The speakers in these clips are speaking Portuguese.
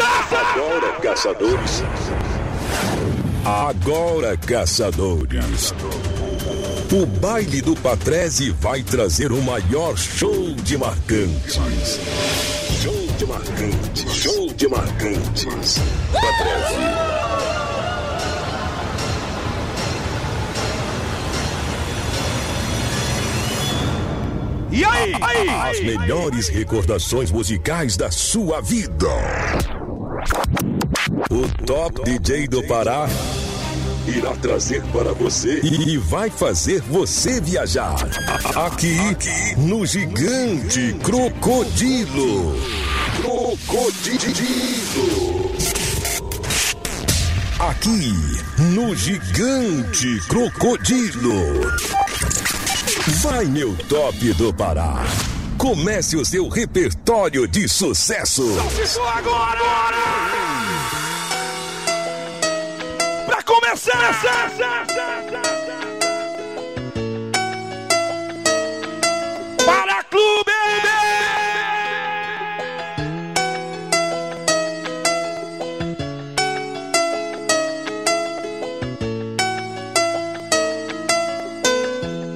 Agora, caçadores. Agora, caçadores. O baile do Patrese vai trazer o maior show de marcantes. Show de marcantes, show de marcantes. Patrese. E aí? aí? As melhores recordações musicais da sua vida. O Top DJ do Pará irá trazer para você e vai fazer você viajar. Aqui, no Gigante Crocodilo. Crocodilo. Aqui, no Gigante Crocodilo. Vai, meu top do Pará. Comece o seu repertório de sucesso. Isso agora! Pra começar! Para Clube!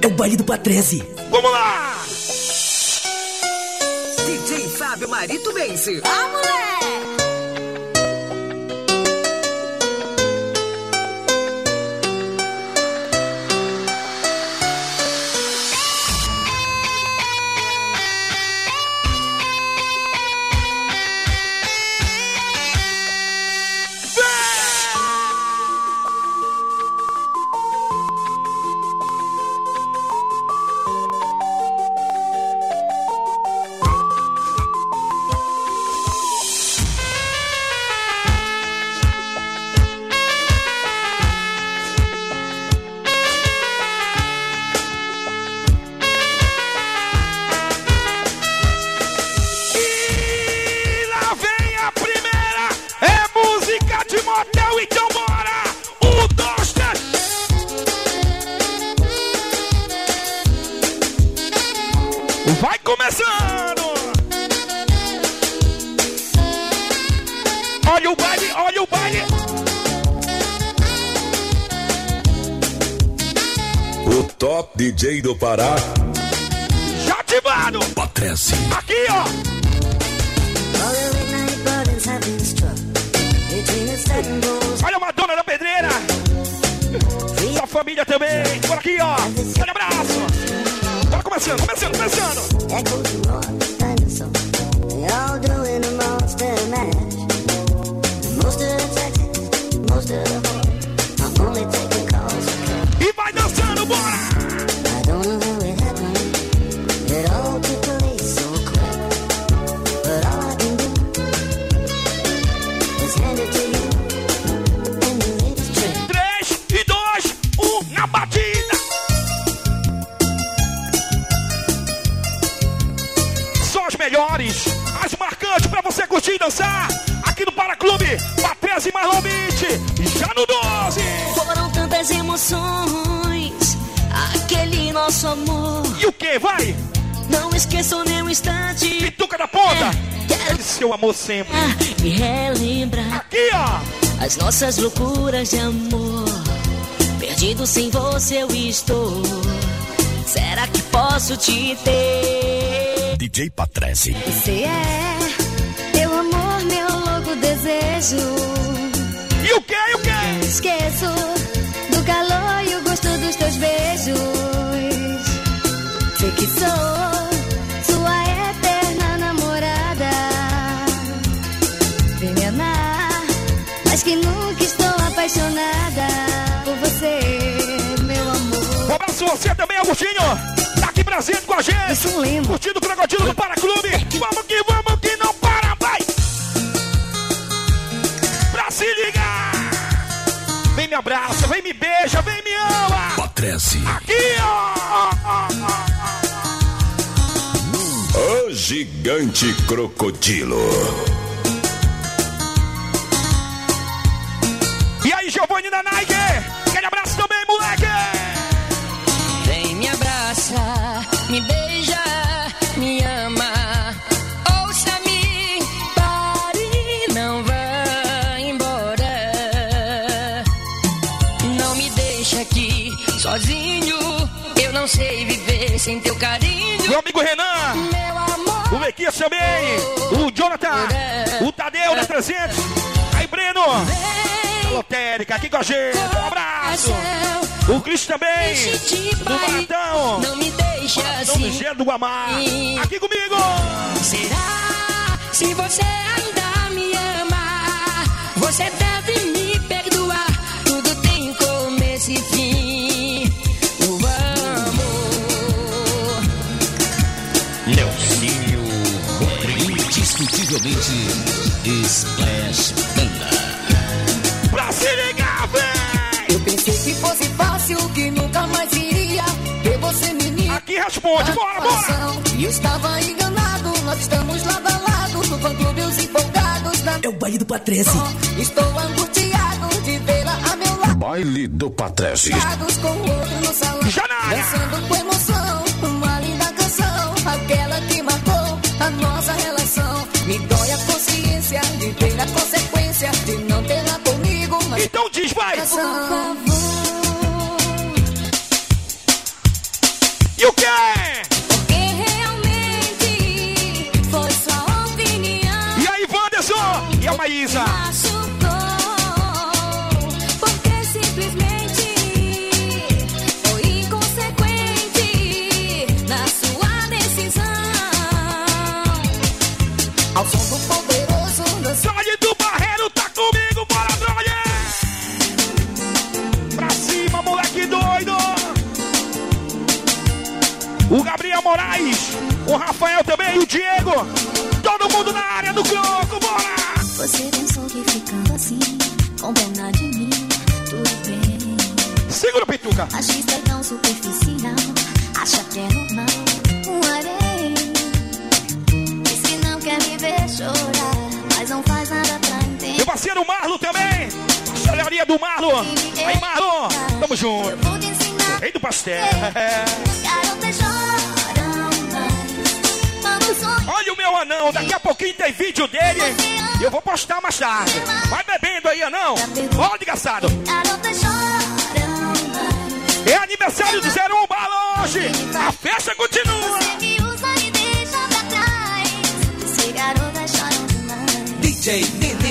É o baile do Patrese. Vamos lá! Fábio Marito Bense. Do Pará. Amor sempre! me relembrar Aqui, ó! as nossas loucuras de amor. Perdido sem você eu estou. Será que posso te ter? DJ Patrese. Você é meu amor, meu louco desejo. E o que, e o que? Não esqueço do calor e o gosto dos teus beijos. Sei que sou apaixonada por você, meu amor. Um abraço você também, Agostinho! Tá aqui presente com a gente! Isso. Curtindo o Crocodilo do Paraclube! Vamos que vamos que não para, vai! Pra se ligar! Vem me abraça, vem me beija, vem me ama! Patrese. Aqui, ó! O Gigante Crocodilo. me beija, me ama. Ouça-me, pare, não vá embora. Não me deixe aqui sozinho, eu não sei viver sem teu carinho. Meu amigo Renan, meu amor, o Mequias também, o Jonathan, o Tadeu da 300. Aí, Breno, a lotérica aqui com a gente. Um abraço. O Cris também. Do Maratão. Não me deixa do assim. Do Guamar. Aqui comigo. Será? Se você ainda me ama, você deve me perdoar. Tudo tem começo e fim. O amor. Leozinho Rodrigues. Indiscutivelmente Splash Banda. Pra se ligar, Bora, bora. E eu estava enganado, nós estamos lado a lado no fã clube, os empolgados da É o baile do Patrese. Estou angustiado de vê-la a meu lado. Baile do Patrese. Com outro no salão. Dançando com emoção, uma linda canção. Aquela que marcou a nossa relação. Me dói a consciência de ter a consequência de não tê-la comigo. Mas Então diz, vai. por favor, E o Moraes, o Rafael também, o Diego. Todo mundo na área do Croco, bora! Você pensou que ficando assim, com pena de mim, tudo bem. Segura, Pituca. Machista é tão superficial, acha que é normal um harém. Diz que não quer me ver chorar, mas não faz nada pra entender. Meu parceiro Marlo também. Chalearia do Marlo. Aí, Marlo, tamo junto. Rei do pastel. Quando sonho, Olha o meu anão, daqui a pouquinho tem vídeo dele. E eu vou postar mais tarde. Vai bebendo aí, anão. Ó, desgraçado. É aniversário do 01 Bala hoje. A festa continua. Você me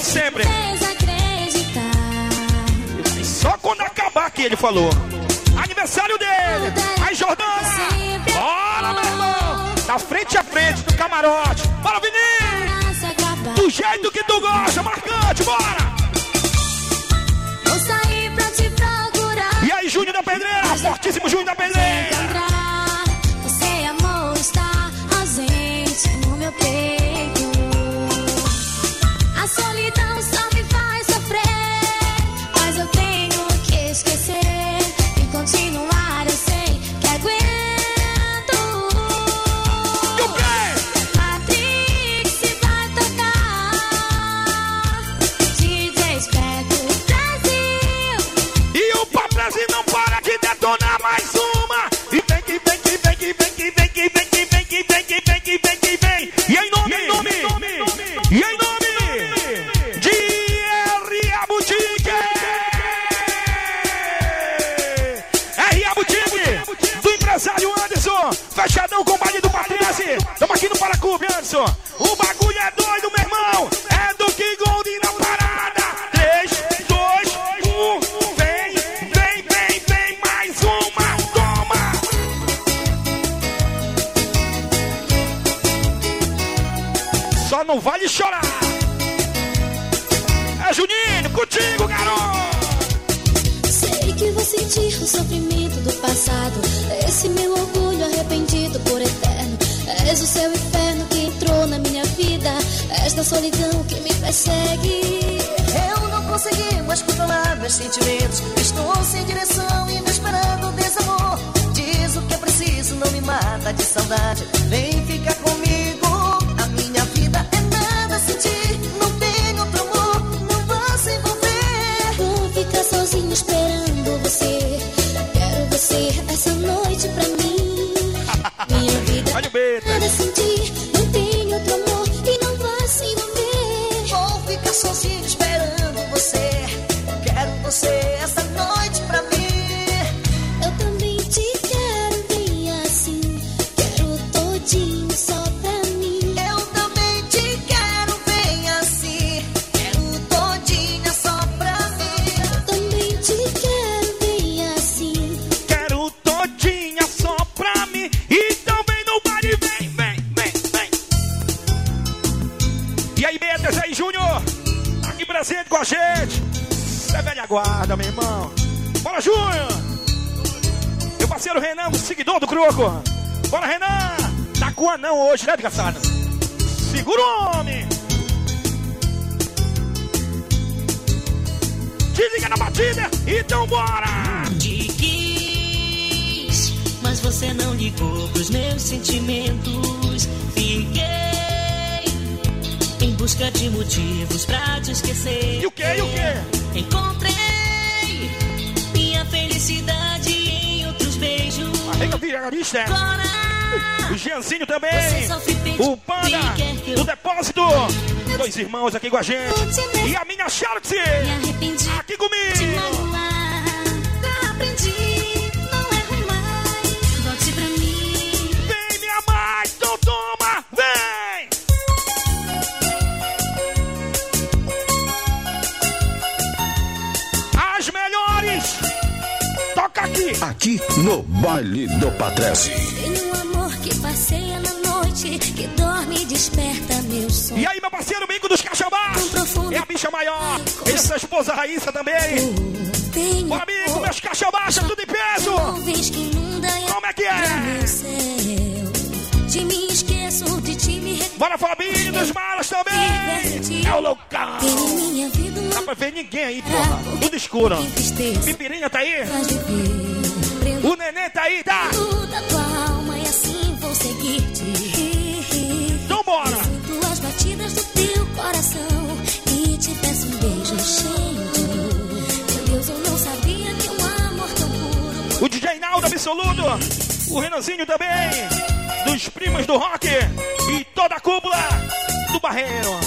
Sempre. Só quando acabar que ele falou. Aniversário dele. Aí, Jordana. Bora, meu irmão. Da frente a frente, do camarote. Bora, Vinícius. Do jeito que tu gosta, marcante, bora. Vou sair pra te procurar. E aí, Júnior da Pedreira, fortíssimo Júnior da Pedreira. Você, amor, está ausente no meu peito. Anderson. O bagulho é doido, meu irmão. É do King Gold na parada. 3, 2, 1. Vem, vem, vem, vem. Mais uma. Toma. Só não vale chorar. É Juninho, contigo, garoto. Sei que vou sentir o sofrimento do passado. Esse meu orgulho arrependido por eterno. És o seu Esta solidão que me persegue. Eu não consegui mais controlar meus sentimentos. Estou sem direção e me esperando desamor. Diz o que é preciso, não me mata de saudade. Vem Irmãos aqui com a gente. E a minha Charlotte aqui comigo. aqui no Baile do Patrese. Tem um amor que passeia na noite, que dorme e desperta meu sonho. E aí, meu? Maior. Essa esposa Raíssa também. Bora, amigo, meus cachabás, tudo em peso. e Como é que é? De mim esqueço, de ti me. Bora, Fabinho dos Malas também. É o local. Vida Dá pra ver ninguém aí, porra. Tudo escuro. Pipirinha tá aí. O neném tá aí, tá? tua alma e assim vou seguir-te. Então bora. Sinto as batidas do teu coração O DJ Naldo Absoluto. O Renanzinho também. Dos primos do rock. E toda a cúpula do Barreiro.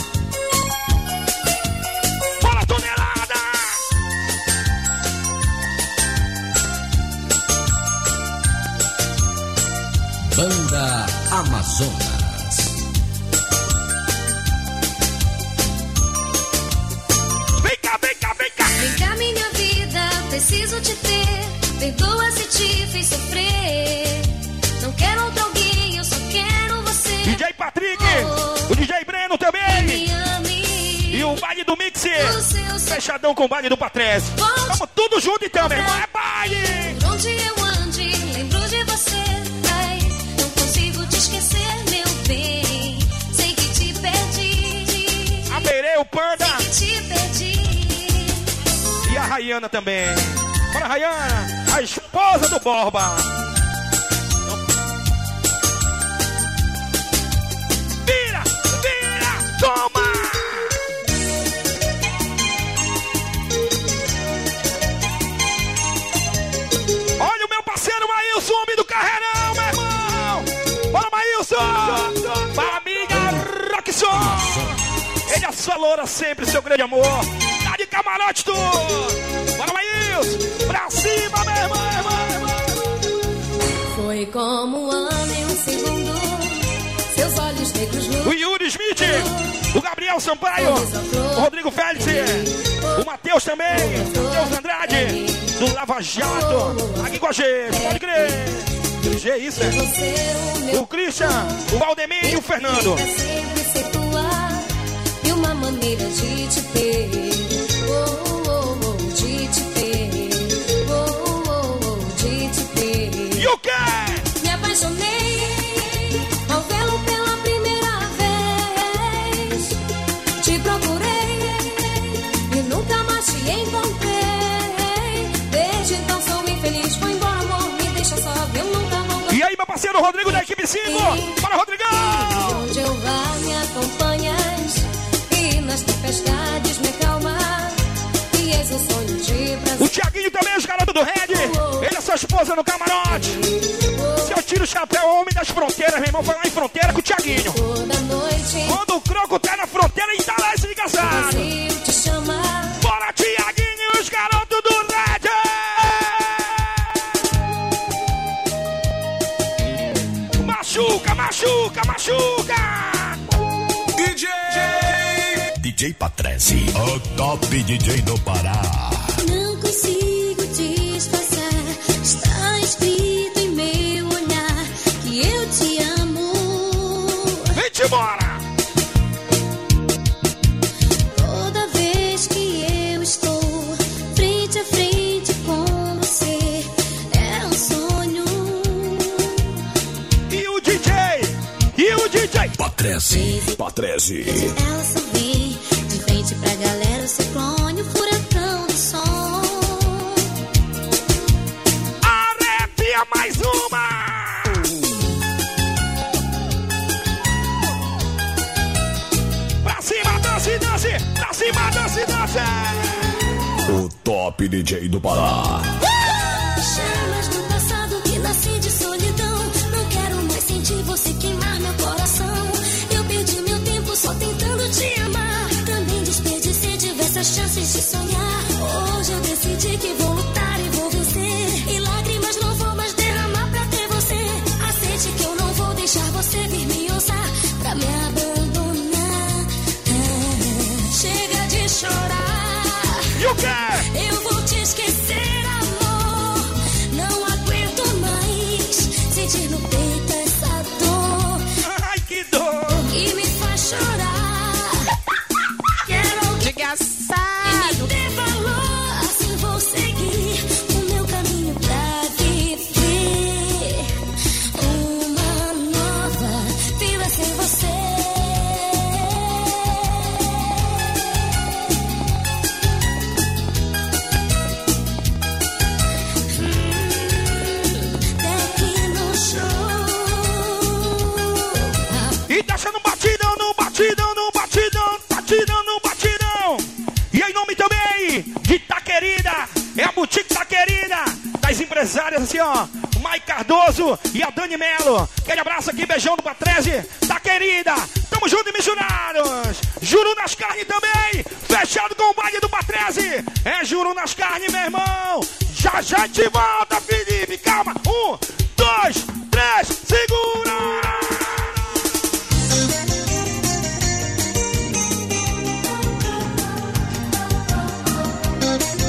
Bora, tonelada! Banda Amazonas. Vem cá, vem cá, vem cá. Vem cá, minha vida, preciso te ter. Perdoa se te fiz sofrer. Não quero outro alguém, eu só quero você. DJ Patrick, oh, o DJ Breno também. E o baile do Mix. Fechadão com o baile do Patrese. Vamos tudo junto então, meu irmão. É baile. Onde eu ande, lembro de você. Ai, não consigo te esquecer, meu bem. Sei que te perdi. A o Panda. Sei que te perdi. E a Rayana também. Bora, Rayana a esposa do Borba. Vira, vira, toma! Olha o meu parceiro Maílson, homem do carreirão, meu irmão! Bora, Maílson! Para amiga Rockson! Ele é a sua loura sempre, seu grande amor. Tá de camarote, tu! Bora, Maílson! Pra cima, Foi como um ano e um segundo. Seus olhos negros no O Yuri Smith, o Gabriel Sampaio, o Rodrigo Félix, o Matheus também, o Matheus Andrade, do Lava Jato, aqui com a gente, pode crer. G, isso é. O Christian, o Valdemir e o Fernando. Tua e uma maneira de te ter. Parceiro Rodrigo da equipe 5, para Rodrigão! Onde eu vá, me acompanhas. E nas tempestades me acalma. E és um sonho de prazer. O Tiaguinho também, os garotos do Red, ele é sua esposa no camarote. Se eu tiro o chapéu, homem das fronteiras, meu irmão, foi lá em fronteira com o Tiaguinho. Quando o croco tá na fronteira, ele tá lá esse. Brasil machuca! DJ DJ Patrese, o top DJ do Pará. Não consigo disfarçar. Está escrito em meu olhar que eu te amo. Vem-te embora! DJ? Patrese, Patrese. Ela sorri de frente pra galera, se clone o furacão do som. Arrepia mais uma! Pra cima, dance, dance! Pra cima, dance, dance! O top DJ do Pará. Chamas Eu vou te esquecer, assim, ó. Mike Cardoso e a Dani Melo. Aquele abraço aqui, beijão do Patrese. Tá Querida, tamo junto missionários. Juro nas carnes também, fechado com o baile do Patrese. É juro nas carnes, meu irmão. Já já gente volta, Felipe, calma. Um, dois, três, segura!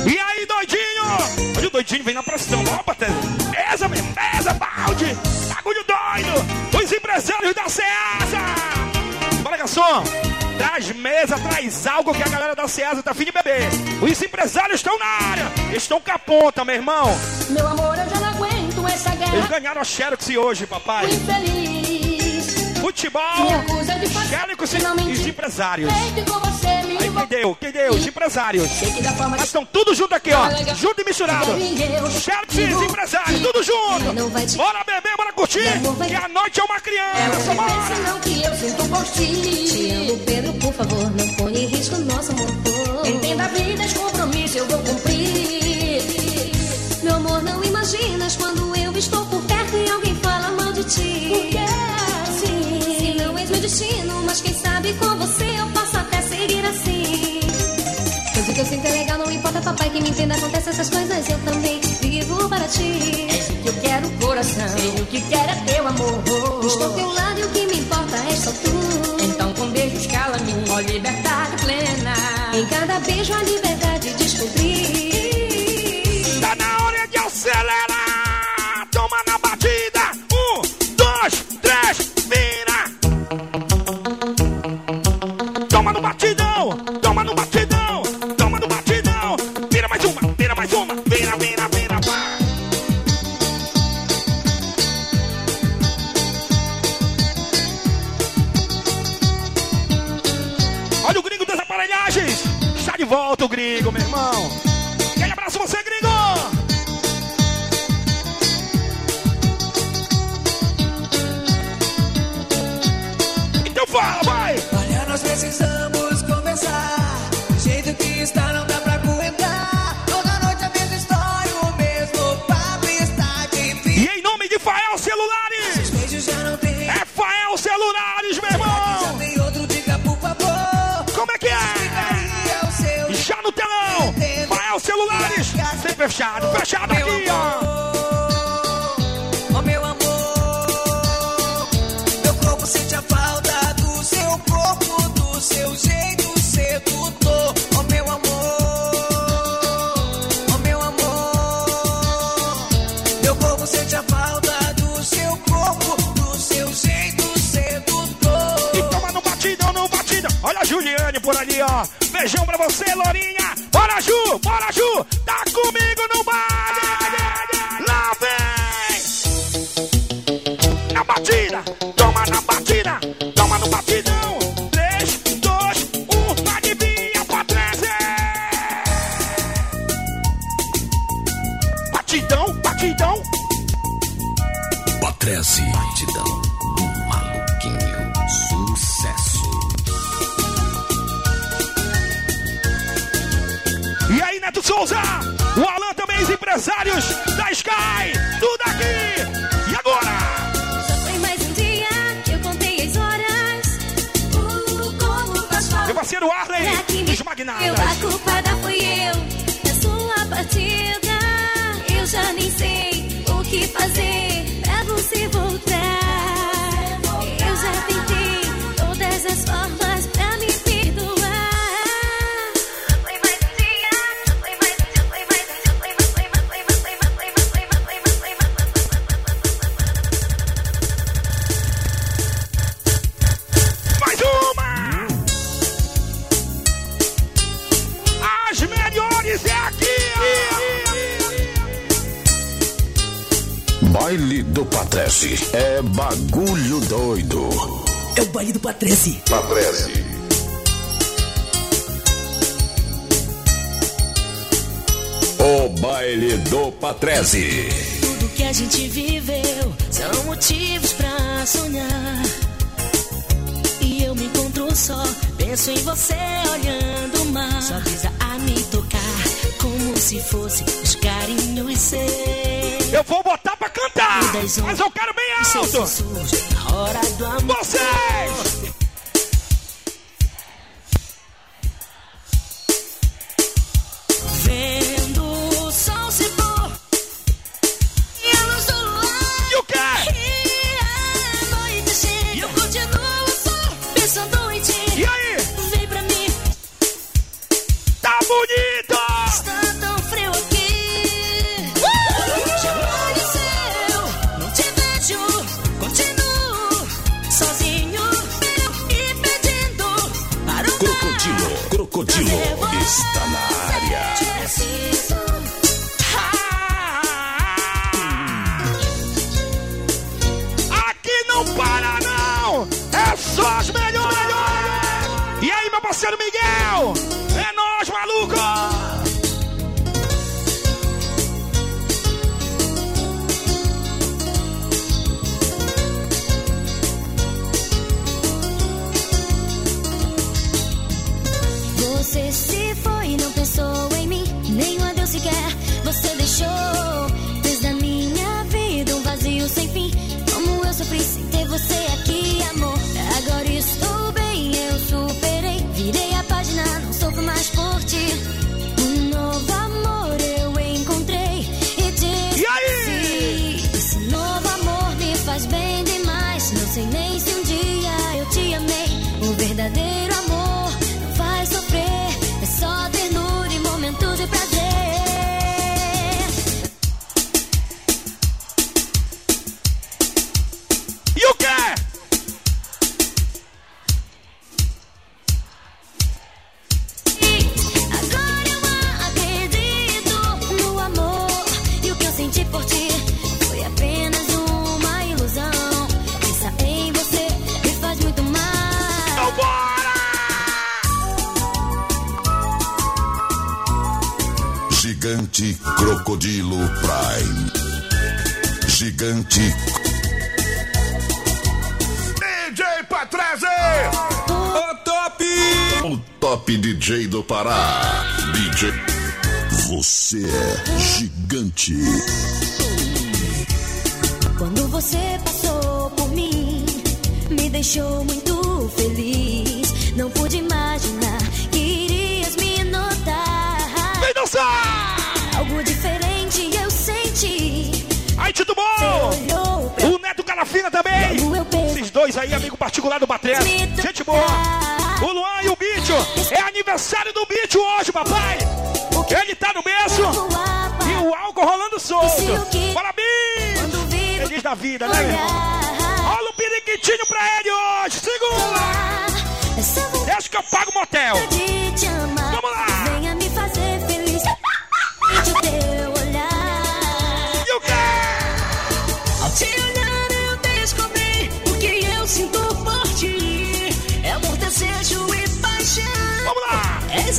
E aí, doidinho? O doidinho, vem na pressão. Opa, Tese. Garçom. Traz mesa, traz algo que a galera da Ceasa tá afim de beber. Os empresários estão na área. Estão com a ponta, meu irmão. Meu amor, eu já não aguento essa Eles guerra. ganharam a Xerox hoje, papai. Infeliz. Futebol, Xerox e os empresários. Feito com você, quem deu? Quem deu? Os empresários. Mas estão tudo junto aqui, ó. Junto e misturado. Chefes, empresários, tudo junto. Bora beber, bora curtir. Que a noite é uma criança, não bora. pensa não que eu sinto por ti. Te amo, Pedro, por favor, não ponha em risco nosso amor. Entenda a vida, esse compromisso eu vou cumprir. Meu amor, não imaginas quando eu estou por perto e alguém fala mal de ti. Porque Sim, se não és meu destino, mas quem sabe com você eu posso papai, que me entenda, acontece essas coisas, eu também vivo para ti. És o que eu quero, coração. Sei o que quero é teu amor. Estou ao teu lado e o que me importa é só tu. Então com beijos cala-me, ó liberdade plena. Em cada beijo a liberdade fechado, fechado aqui, ó. Oh, meu amor. Meu corpo sente a falta do seu corpo, do seu jeito sedutor. Oh, meu amor. Oh, meu amor. Meu corpo sente a falta do seu corpo, do seu jeito sedutor. E toma no batidão, no batidão. Olha a Juliane por ali, ó. Beijão pra você, Lorinha. Bora, Ju, bora, Ju. Tá comigo Patrese é bagulho doido. É o baile do Patrese. Patrese. O baile do Patrese. Tudo que a gente viveu são motivos pra sonhar. E eu me encontro só, penso em você olhando o mar. Sua brisa a me tocar, como se fosse os carinhos seus. Eu vou botar pra mas eu quero bem alto! Vocês! DJ Patrese! Ô, top! O top DJ do Pará. DJ. Você é gigante. Quando você passou por mim, me deixou muito feliz. O Neto Calafina também! Esses dois aí, amigo particular do Batrés. Gente boa! O Luan e o Bicho! É aniversário do Bicho hoje, papai! Ele tá no berço e o álcool rolando solto! Parabéns! Feliz da vida, né, irmão? Olha o periquitinho pra ele hoje! Segura! Deixa que eu pago o motel! Vamos lá!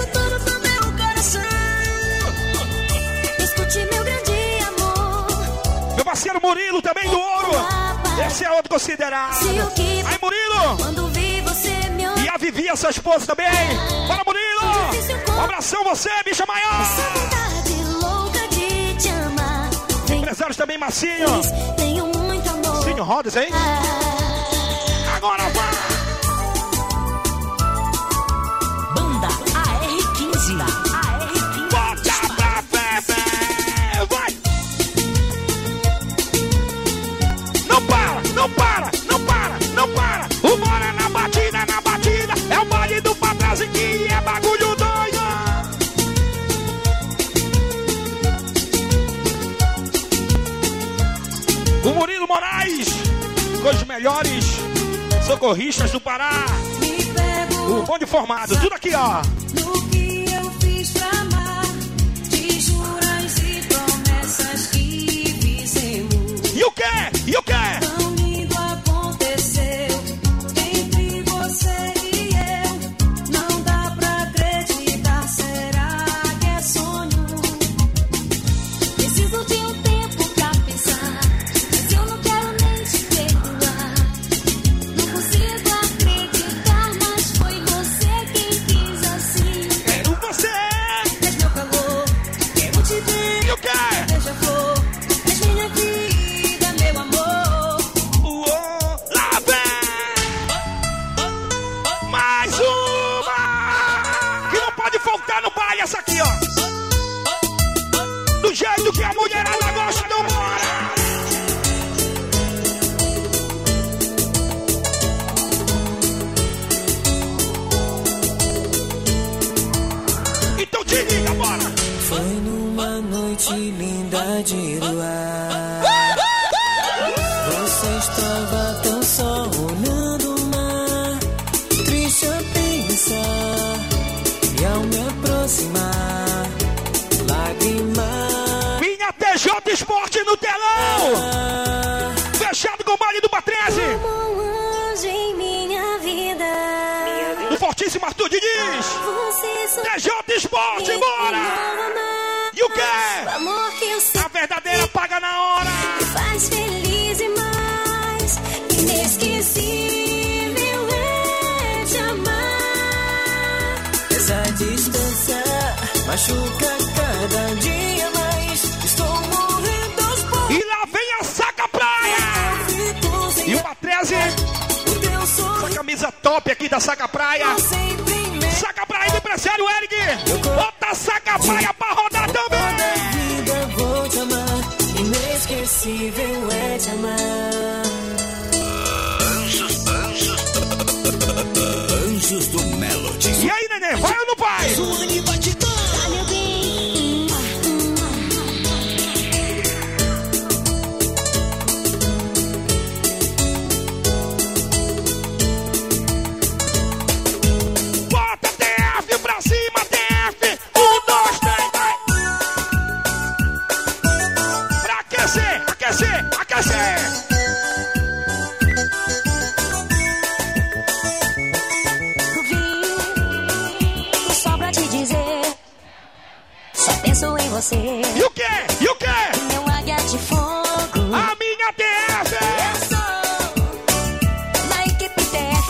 Dona do meu coração. Escute meu grande amor. Meu parceiro Murilo também do ouro! Esse é outro considerado! Aí, Murilo! quando vi você me olhar. E a Vivi, a sua esposa também! Bora, Murilo! Um abração você, bicha maior! Empresários também, Massinho! feliz, tenho muito amor. Massinho Rodas, hein? Ah, Agora vai! Com os melhores socorristas do Pará. Me pego O bonde formado, tudo aqui, ó. no que eu fiz pra amar. De juras e promessas que fizemos. E o quê? E o que a mulherada gosta do bora! Então te liga, bora! Foi numa noite linda de luar. No telão! Fechado com o baile do Patrese! Como um anjo em minha vida. O Fortíssimo Arthur Diniz. TJ Esporte, bora! E o quê? A verdadeira paga na hora. Faz feliz demais. Inesquecível é te amar. Essa distância machuca cada dia mais. Lá vem a Saca Praia. E uma 13. Essa camisa top aqui da Saca Praia. Saca Praia do empresário Eric. Bota a Saca Praia pra rodar também. vida vou te amar. Inesquecível é te amar. Anjos, anjos. Anjos do Melody. E aí, neném, vai ou não vai? Você. E o quê? E o quê? Meu águia de fogo. A minha TF. Eu sou da equipe TF.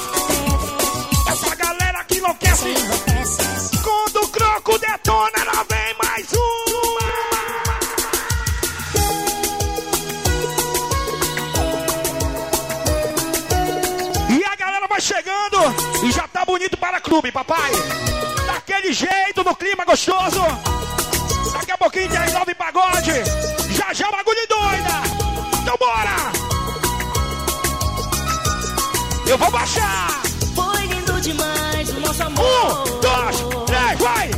Essa galera que enlouquece. Quando o croco detona, ela vem mais uma. E a galera vai chegando e já tá bonito para clube, papai. Daquele jeito, no clima gostoso. A pouquinho tem Love Pagode. Já já o bagulho doida. Então bora. Eu vou baixar. Foi lindo demais o nosso amor. Um, dois, três, vai!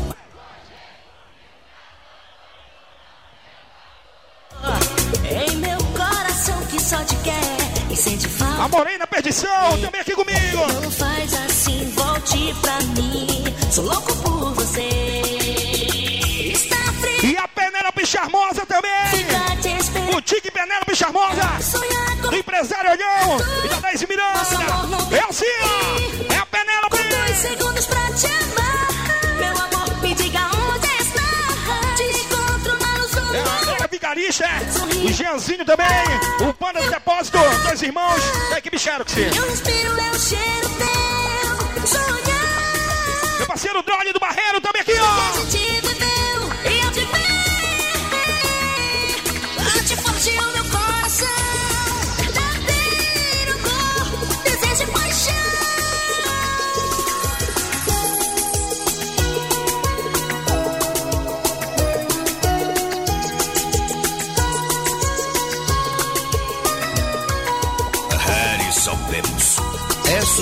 Em meu coração que só te quer e sente falta. A Morena Perdição, também aqui comigo. Não faz assim, volte pra mim. Sou louco por você. Charmosa também. O Tique Penélope Charmosa. Com Do empresário Olhão. E da Deise Miranda. É assim, ó. É a Penélope. dois segundos pra te amar. Meu amor, me diga onde está. Te encontro É a galera vigarista, é. O Jeanzinho também. O Panda do Depósito. Dois irmãos da equipe Xerox. Eu respiro, eu cheiro teu. Sonhar. Meu parceiro Drone do Barreiro também aqui, ó.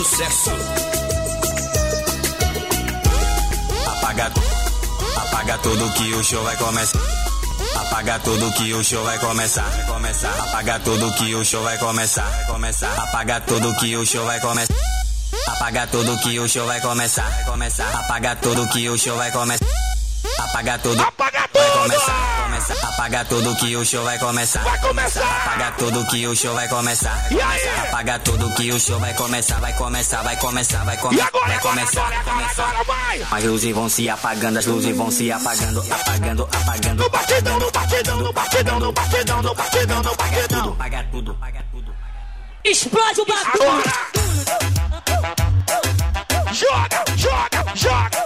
Sucesso. Apaga, apaga tudo que o show vai começar. Apaga tudo que o show vai começar. Vai começar. Apaga tudo que o show vai começar. Vai começar. Apaga tudo que o show vai começar. Apaga tudo que o show vai começar. Vai começar. Apaga tudo que o show vai começar. Apaga tudo. Apaga Vai tudo. começar. Começar. Apaga tudo que o show vai começar. Vai começar. Apaga tudo que o show vai começar. E aí? Apaga tudo que o show vai começar. Vai começar, vai começar, vai E começar. agora, Vai começar, agora, vai começar. agora, vai. As luzes vão se apagando, as luzes vão se apagando, apagando, apagando. No batidão, no batidão, no batidão, no batidão, no batidão, no batidão. Apaga tudo, apaga tudo. Explode o bagulho. Agora! Joga, joga, joga, joga!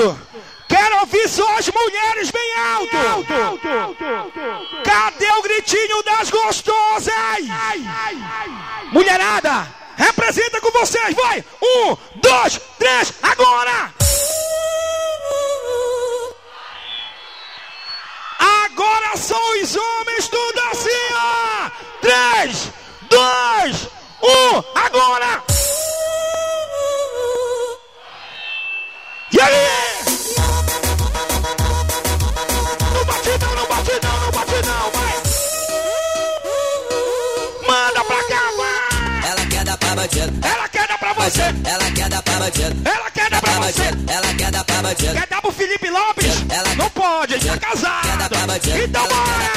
alto. Quero ouvir só as mulheres bem alto. Cadê o gritinho das gostosas? Mulherada, representa com vocês, vai! Um, dois, três, agora! Agora são os homens, tudo assim, ó! Três, dois, um, agora! E aí? Bandido. Ela quer dar pra você. Ela quer dar pra bandido. Ela quer dar pra você. Ela quer dar pra bandido. Quer dar pro Felipe Lopes? Não pode, ele tá casado. Então bora.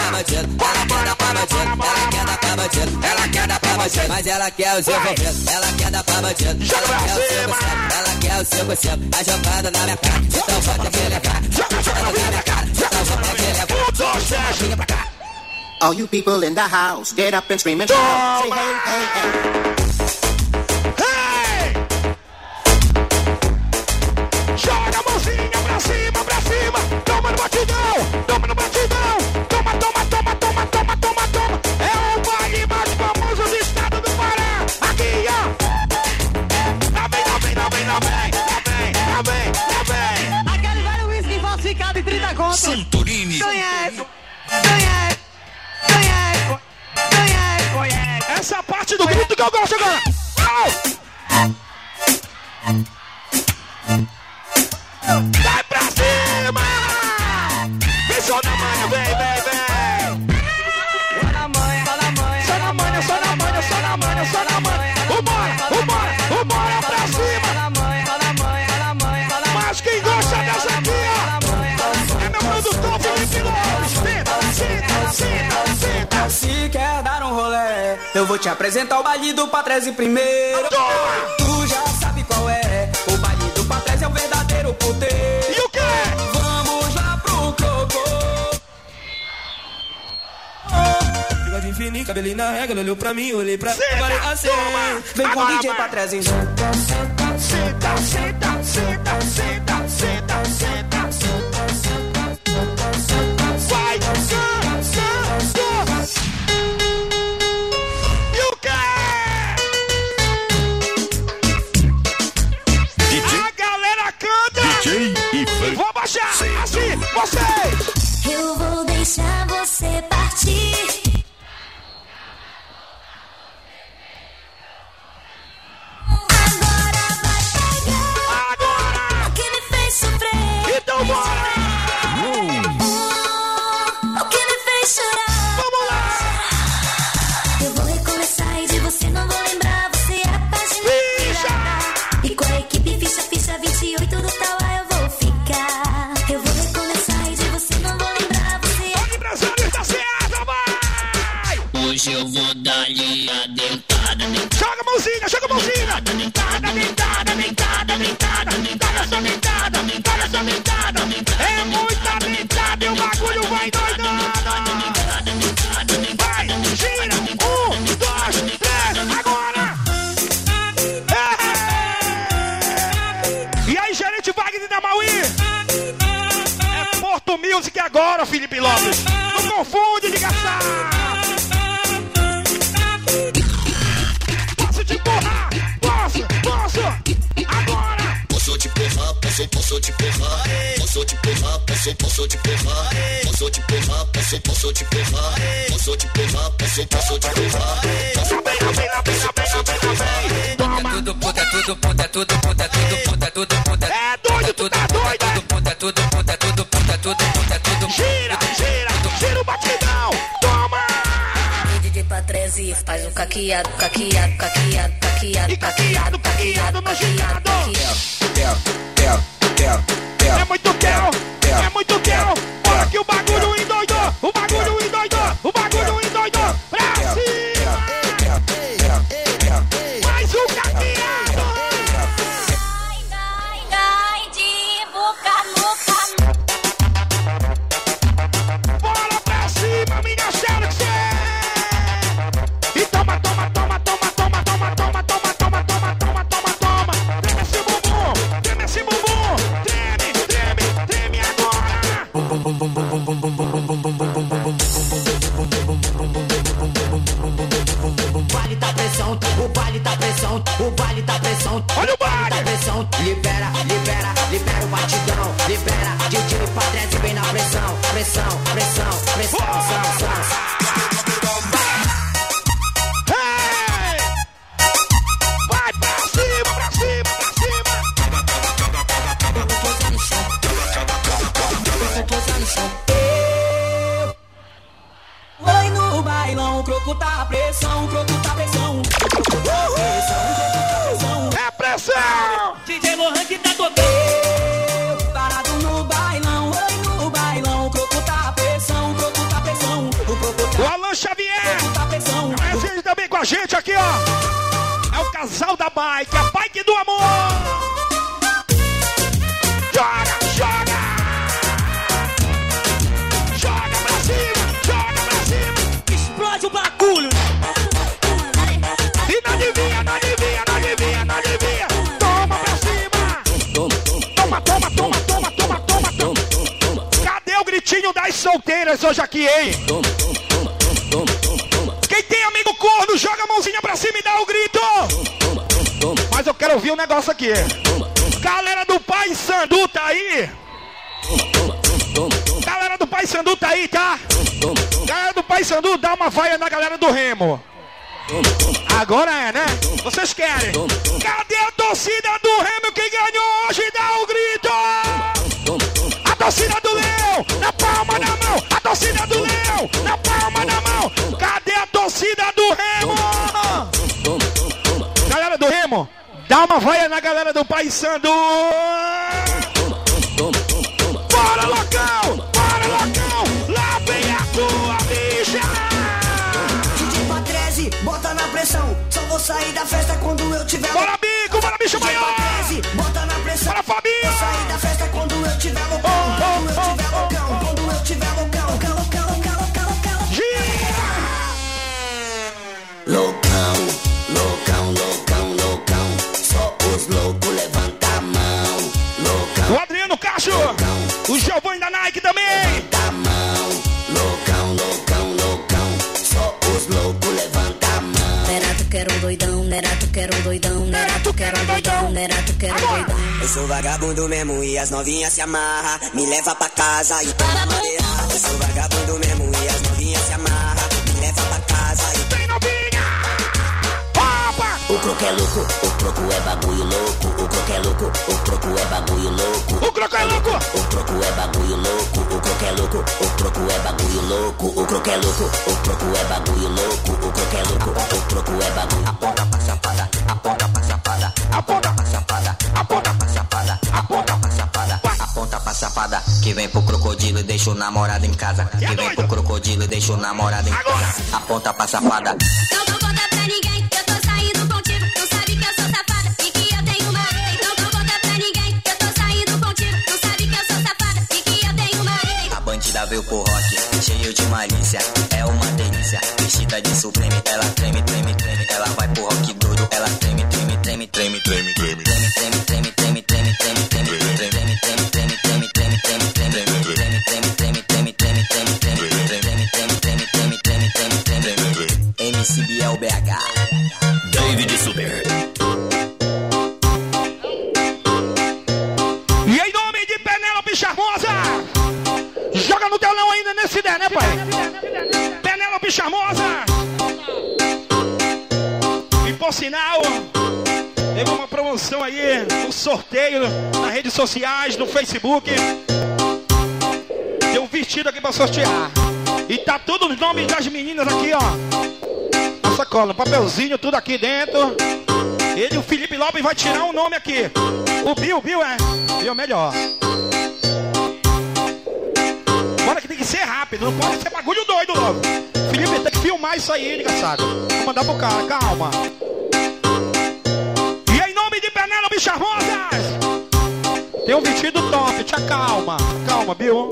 Bora, bora, bora, bora, bora. Ela quer dar pra bandido. Ela quer dar pra você. Mas ela quer os envolvidos. Ela quer dar pra bandido. Joga Ela pra quer o cima. 5 Ela quer o 5 5 A jogada na minha cara. Então bota aquele cara. Joga, joga na minha cara. Joga, joga na minha cara. Um, dois, três. Vinha pra cá. All you people in the house, get up and scream and shout. Say hey, hey. Hey! Pra cima, pra cima. Toma no batidão, toma no batidão. Toma, toma, toma, toma, toma, toma, toma. É o baile mais famoso do estado do Pará. Aqui, ó. Tá bem, tá bem, tá bem, tá bem. Tá bem, tá bem, tá bem. Aquele velho whisky falsificado em 30 contos. Santorini. Conhece, conhece, conhece, conhece, conhece. Essa é a parte do grito que eu gosto agora. Au! Vai pra cima! Vem só na manha, vem, vem, vem! Só na manha, só na manha, Só na manha, só na manha, só na manha, só na manha! Vambora, vambora, vambora pra cima! Mas quem gosta dessa aqui, ó, é meu produtor Felipe Lopes! Senta, senta, senta! Se quer dar um rolé, eu vou te apresentar o baile do Patrese primeiro. Tu já sabe qual é. E o quê? Vamos lá pro cocô. Bigode fininho, cabelinho na regra, olhou pra mim, olhei pra Senta, agora é assim. Vem com o DJ em Senta, senta, senta, senta, senta, senta, senta, confunde de gastar. Posso te empurrar? Posso, posso. Agora. Posso te porrar, posso, posso te porrar. Posso te porrar, posso, posso te porrar. Patrese faz o caqueado, caqueado, caqueado, caqueado, E caqueado, caqueado no Agora é, né? Vocês querem? Cadê a torcida do Remo que ganhou hoje? Dá o grito! A torcida do Leão, na palma da mão! A torcida do Leão, na palma da mão! Cadê a torcida do Remo? Galera do Remo, dá uma vaia na galera do Pai Sandu! Bora, locão! Sair da festa quando eu tiver. Bora, doidão, quero um. Eu sou vagabundo mesmo e as novinhas se amarra. Me leva pra casa e toma madeira. Eu sou vagabundo mesmo e as novinhas se amarra. Me leva pra casa e Tem novinha! Opa! O croco é louco, o croco é bagulho louco. O croco é louco, o croco é bagulho louco. O croco é louco! O croco é bagulho louco, o croco é louco, o croco é bagulho louco, o croco é louco, o croco é bagulho louco, o croco é louco, o croco é bagulho. Aponta pra chapada, aponta pra chapada, Aponta! pra chapada, Aponta! pra chapada, Aponta! pra chapada, aponta pra chapada, que vem pro crocodilo e deixa o namorado em casa. É Que vem pro crocodilo e deixa o namorado em casa. Aponta pra chapada. Não dou conta pra ninguém, eu tô saindo contigo. Tu sabe que eu sou safada e que eu tenho uma. Então dou conta pra ninguém, eu tô saindo contigo. Tu sabe que eu sou safada e que eu tenho uma. A bandida veio pro rock, cheio de malícia, é uma delícia. Vestida de supreme, ela treme, treme, treme. Ela vai pro rock play me play me play me. Sorteio nas redes sociais, no Facebook. Tem um vestido aqui pra sortear. E tá tudo os nomes das meninas aqui, ó. A sacola, papelzinho, tudo aqui dentro. Ele, o Felipe Lopes, vai tirar um nome aqui. O Bill, Bill é. Bill é melhor. Bora que tem que ser rápido, não pode ser bagulho doido logo. Felipe, tem que filmar isso aí, engraçado. Vou mandar pro cara, calma. Charmosas, tem um vestido top, te acalma. Calma, Bill.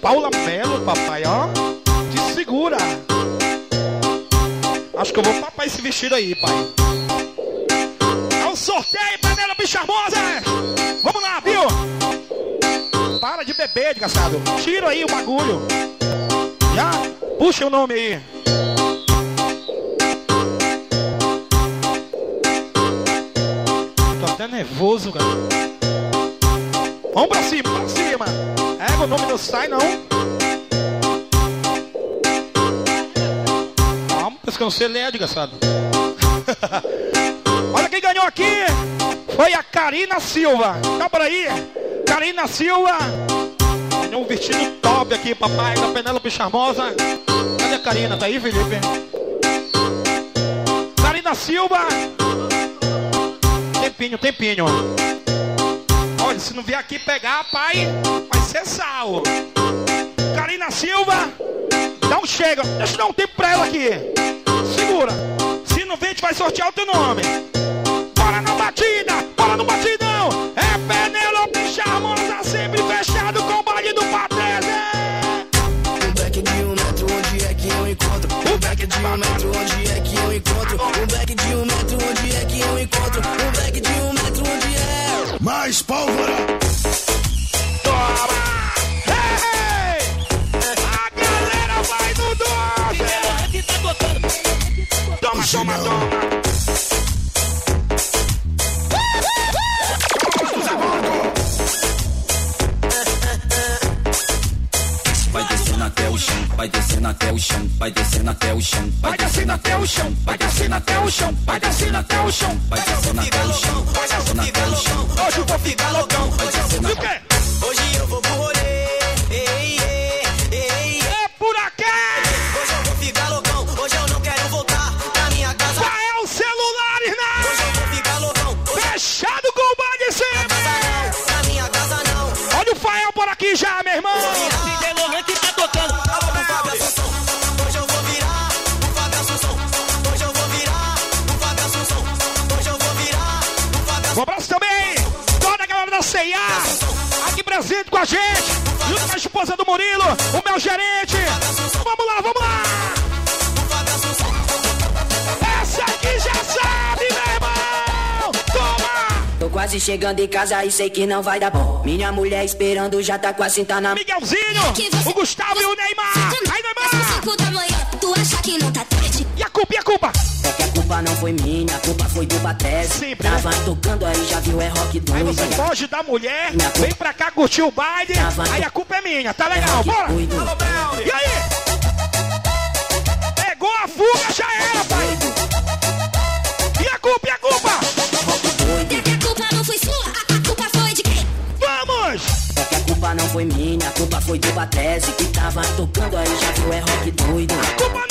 Paula Melo, papai, ó. Te segura. Acho que eu vou papar esse vestido aí, pai. É um sorteio, Penélope Charmosa! Vamos lá, viu? Para de beber, desgraçado. Tira aí o bagulho. Já? Puxa o nome aí. Até nervoso, cara. Vamos pra cima, pra cima. É, o nome não sai, não. Calma, pensa que desgraçado. Olha quem ganhou aqui. Foi a Karina Silva. Tá por aí? Karina Silva. Ganhou um vestido top. aqui, papai, da Penélope Charmosa. Cadê a Karina? Tá aí, Felipe? Karina Silva. Tempinho, tempinho. Olha, se não vier aqui pegar, pai, vai ser sal. Karina Silva. Dá um chega. Deixa eu dar um tempo pra ela aqui. Segura. Se não vem, a gente vai sortear o teu nome. Bora na batida, bora no batidão. É pólvora! Toma! Hey, hey! A galera vai no doce! Toma, toma, toma! Chão, vai descendo até o chão, vai descendo até o chão, vai descendo até o chão, vai descendo até o chão, vai descendo até o chão, vai descendo até o chão. Hoje eu vou ficar loucão. Vai descendo E o quê? Hoje eu vou com a gente, junto com a esposa do Murilo, o meu gerente. Vamos lá, vamos lá! Essa aqui já sabe, meu irmão! Toma! Tô quase chegando em casa e sei que não vai dar bom. Minha mulher esperando já tá com a cinta na Miguelzinho, o Gustavo e o Neymar! Culpa não foi minha, a culpa foi do Batrese. Sempre, né? Tava tocando aí, já viu, é rock Aí doido. você foge da mulher, vem pra cá curtir o baile, aí a culpa é minha, tá legal, rock bora! doido. E aí? Pegou a fuga, já era, pai! E a culpa, e a culpa? É que a culpa não foi sua, a, a culpa foi de quem? Vamos! É que a culpa não foi minha, a culpa foi do Batrese. Que tava tocando aí, já viu, é rock doido. Culpa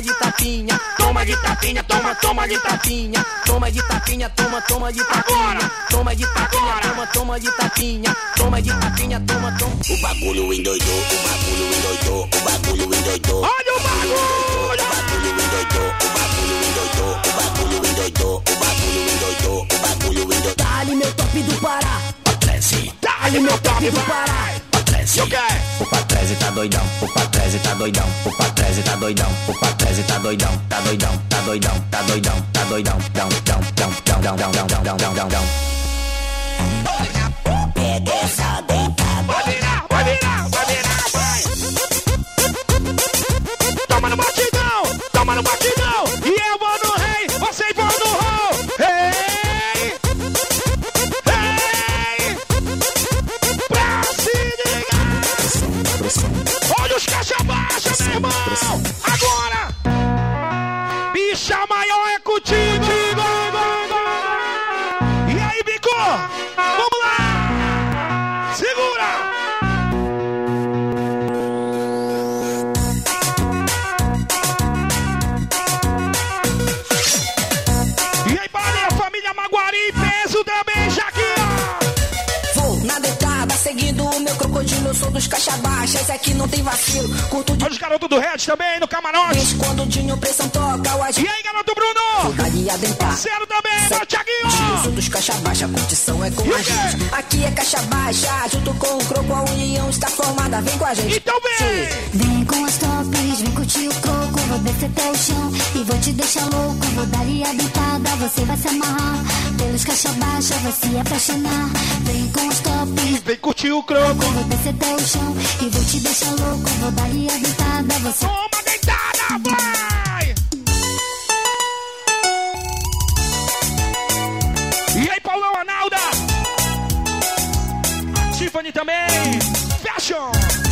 toma, de tapinha. Toma de tapinha, toma, toma de tapinha. Toma de tapinha, toma, toma de tapinha. Toma de tapinha, toma, toma de tapinha. Toma de tapinha, toma, toma. O bagulho endoidou, o bagulho endoidou, o bagulho endoidou. Olha o bagulho! O bagulho endoidou, o bagulho endoidou, o bagulho endoidou, o bagulho endoidou, o bagulho endoidou. Dá-lhe meu top do Pará. Dá-lhe meu top, do! Pará. Patrese. E o quê? O Patrese tá doidão, o Patrese tá doidão, o Patrese tá doidão, o Patrese tá doidão, tá doidão, tá doidão, tá doidão, tá doidão, dão, dão, dão, dão, dão, dão, dão, dão, dão, dão, dão. Pega essa animal. Eu sou dos caixa baixa, esse aqui não tem vacilo. Curto de Olha os garotos do Red também, no camarote. vez quando o Dinho Pressão toca. O E agito aí, garoto Bruno? Parceiro também, meu Eu Thiaguinho! sou dos caixa baixa, a curtição é com E a gente. Aqui é caixa baixa, junto com o croco, a união está formada. Vem com a gente. Então vem! Vem com as tops, vem curtir o croco. Vou descer até o chão e vou te deixar louco. Vou dar-lhe a dentada, você vai se amarrar. Pelos caixa baixa, vai se apaixonar. Vem com as tops, Vem curtir o croco. vou descer até o chão e vou te deixar louco. Vou dar-lhe a dentada, você Toma deitada, vai! E aí, Paulão Analda? Tiffany também! Fashion!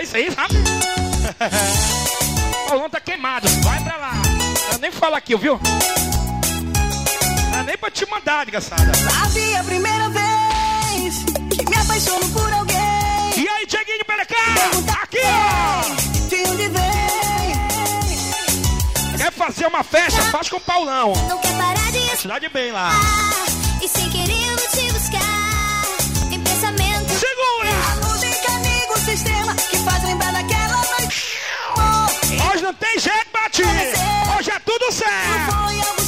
Lá isso aí, sabe? Paulão tá queimado, vai pra lá! Eu nem falo aqui, viu? Não é nem pra te mandar, desgraçada. Sabe a primeira vez que me apaixono por alguém. E aí, Dieguinho Perecá? Aqui, ó! De onde vem? Quer fazer uma festa? Faz com o Paulão. não quer parar de Cidade bem lá. E sem querer eu vou te buscar Em pensamento sistema que faz lembrar daquela noite. Hoje não tem jeito, Bati! Hoje é tudo certo!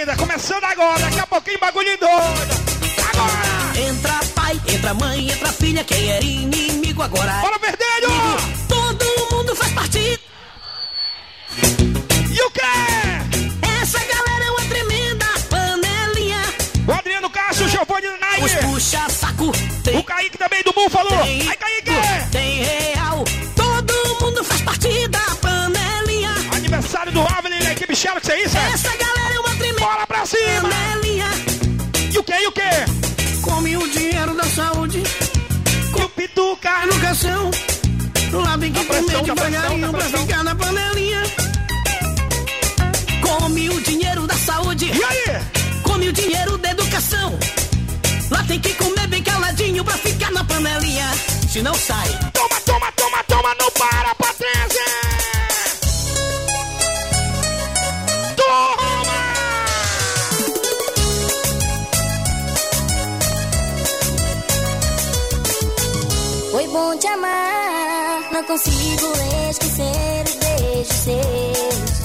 Ainda. Começando agora, daqui a pouquinho bagulho doido. Agora! Entra pai, entra mãe, entra filha, quem era inimigo agora é Bora, Verdelho! Todo mundo faz parte. E o quê? Essa galera é uma tremenda panelinha. O Adriano Castro, o Giovanni Os Nair. puxa-saco tem, O Kaique também do Búfalo. tem, Aí, Kaique! tem real. Todo mundo faz parte da panelinha. Aniversário do Avelin, da equipe Xerox, é isso? é? Essa galera é uma cima! panelinha. E o que? E o que? Come o dinheiro da saúde, E o Pituca. educação. Lá vem que Tá pressão, comer devagarinho pra ficar na na panelinha. Come o dinheiro da saúde. E aí? Come o dinheiro da educação. Lá tem que comer bem caladinho pra ficar na panelinha. Se não sai. Toma, toma, toma, toma, não para, beijos seus.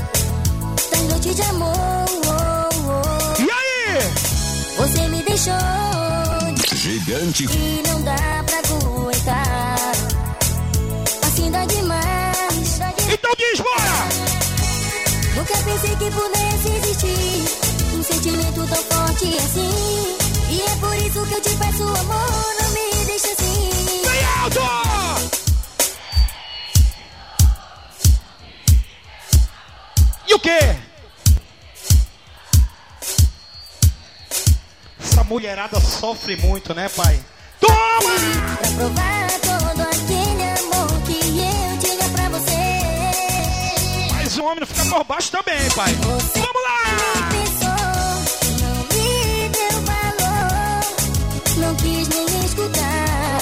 Das noites de amor, oh, oh. E aí? Você me deixou Gigante. e não dá pra aguentar. Assim dá demais. Então diz, bora! Nunca pensei que pudesse existir um sentimento tão forte assim. E é por isso que eu te peço amor, não me deixa assim. Bem alto! Quê? Essa mulherada sofre muito, né, pai? Toma! Pra provar todo aquele amor que eu tinha pra você. Mas o homem não fica por baixo também, pai. Você Vamos lá!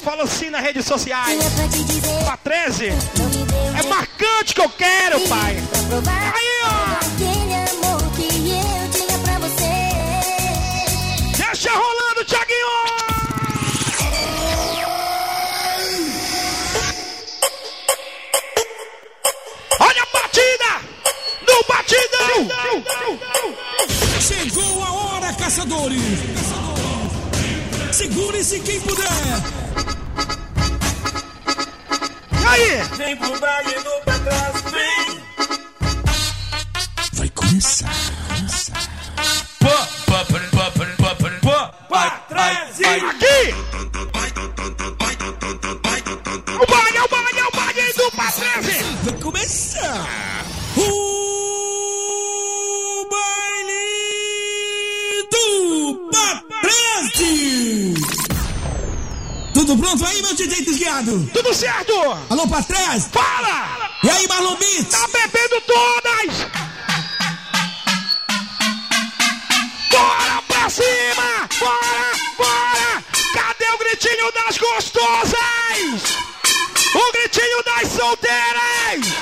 Falam sim nas redes sociais. Pra 13. É marcante que eu quero, pai. Aí, ó. Deixa rolando, Tiaguinho. batidão! Chegou a hora, caçadores! Segure-se quem puder! Vem pro baile do pra trás, vem. Vai começar. Pronto aí, meu DJ? Tudo certo? Alô, Patrese? Fala! E aí, Marlon Beats? Tá bebendo todas! Bora pra cima! Bora! Bora! Cadê o gritinho das gostosas? O gritinho das solteiras!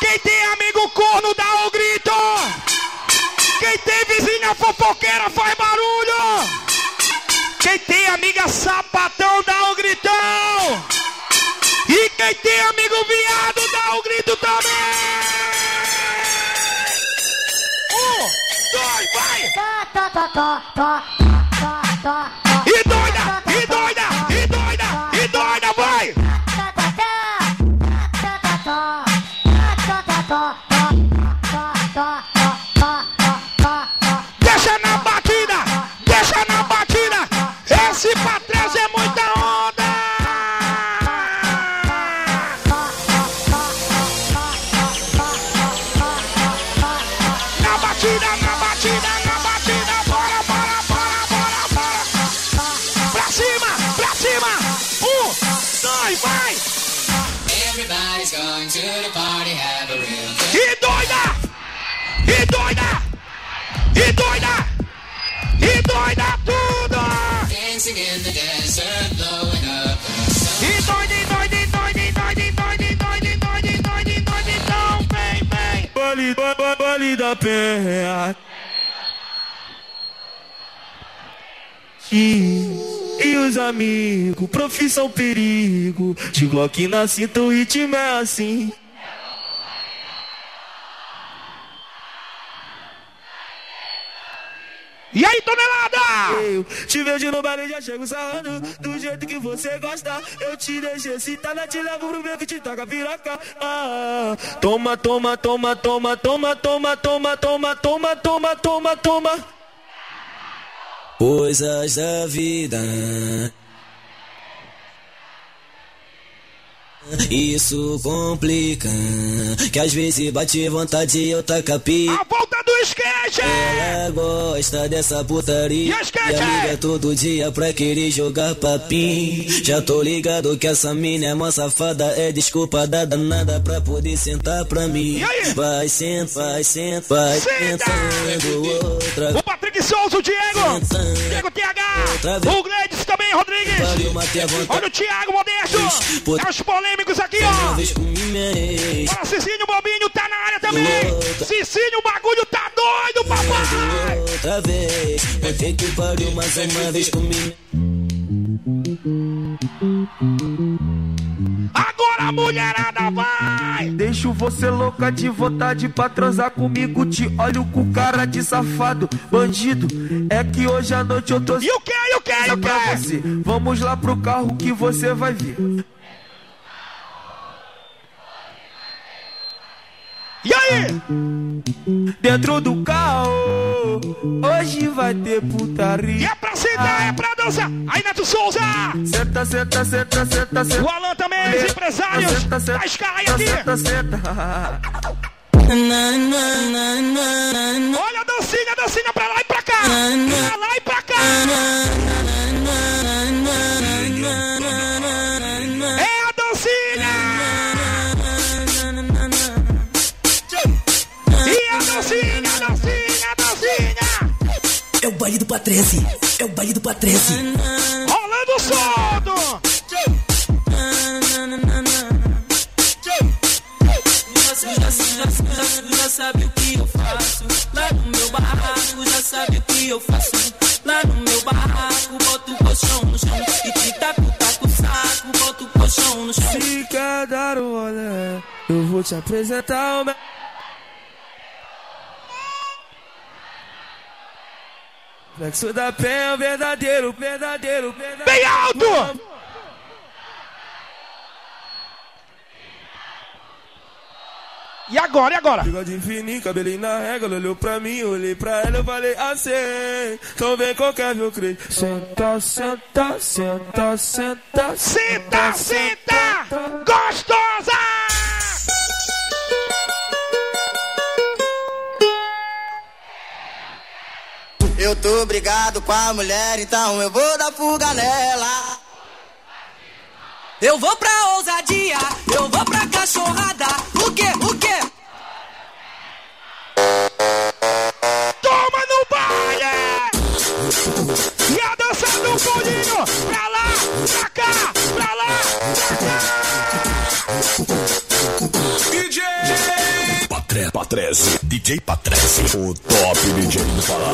Quem tem amigo corno dá o grito! Quem tem vizinha fofoqueira faz barulho! Quem tem amiga sapatão dá o gritão! E quem tem amigo viado dá o grito também! Um, dois, vai! E doida, e doida, e have a real good E doida! E doida! E doida! E doida tudo! dancing in the desert, blowing up the sun. E doida, e doida, e doida, e doida, e doida, e doida, e doida, e doida, e doida, então vem, vem! Baile, ba- ba- baile da penha. E, e os amigos, profissão perigo. De Glock na cinta, o ritmo é assim. E aí, tonelada? Eu te vejo no baile, já chego sarrando Do jeito que você gosta Eu te deixo excitada, te levo pro meu que te toca piroca ah, Toma, toma, toma, toma, toma, toma, toma, toma, toma, toma, toma, toma Coisas da vida. Isso complica, que às vezes bate vontade e eu taca pica. A volta do skate! Ela gosta dessa putaria. E skate? E amiga todo dia pra querer jogar papim. Já tô ligado que essa mina é mó safada. É desculpa da danada pra poder sentar pra mim. Vai, senta, vai, senta, vai, sentando outra O Patrick Souza, o Diego! Diego TH! O Gleides também, Rodrigues! Olha o Thiago Modesto! É os polêmicos aqui, ó! Olha, Cicinho Bobinho tá na área também! Cicinho, o bagulho tá doido, papai! outra vez. Vai ter que pariu mais uma vez comigo. A mulherada vai! Deixo você louca de vontade pra transar comigo. Te olho com cara de safado, bandido. É que hoje à noite eu tô. E o que? E o que? E o que? você. Vamos lá pro carro que você vai ver. E aí? Dentro do carro, hoje vai ter putaria. E é pra é dançar! Aí, Neto Souza! Senta, senta, senta, senta, senta. O Alan também, os empresários! Senta, senta, Da Sky aqui! Senta, senta. Olha a dancinha, a dancinha pra lá e pra cá! Pra lá e pra cá! É o baile do Patrese. É o baile do Patrese. Rolando o soldo! Já, sabe o que eu faço Lá no meu barraco, já sabe o que eu faço Lá no meu barraco, boto o colchão no chão E te taco, taco o saco, boto o colchão no chão Se quer dar o rolê, eu vou te apresentar o meu. Flexo da pé é o verdadeiro, verdadeiro, verdadeiro. Bem alto! E agora, e agora? Bigode fininho, cabelinho na régua, olhou pra mim, olhei pra ela, eu falei assim, então vem qualquer meu creio. Senta, senta, senta, senta, Senta, senta! Gostosa! Eu tô brigado com a mulher, então eu vou dar fuga nela. Eu vou pra ousadia, eu vou pra cachorrada. O quê? O quê? Toma no baile! E a dança do pulinho! Pra lá, pra cá, pra lá, DJ Patre, Patrese, DJ Patrese, o top DJ do Pará.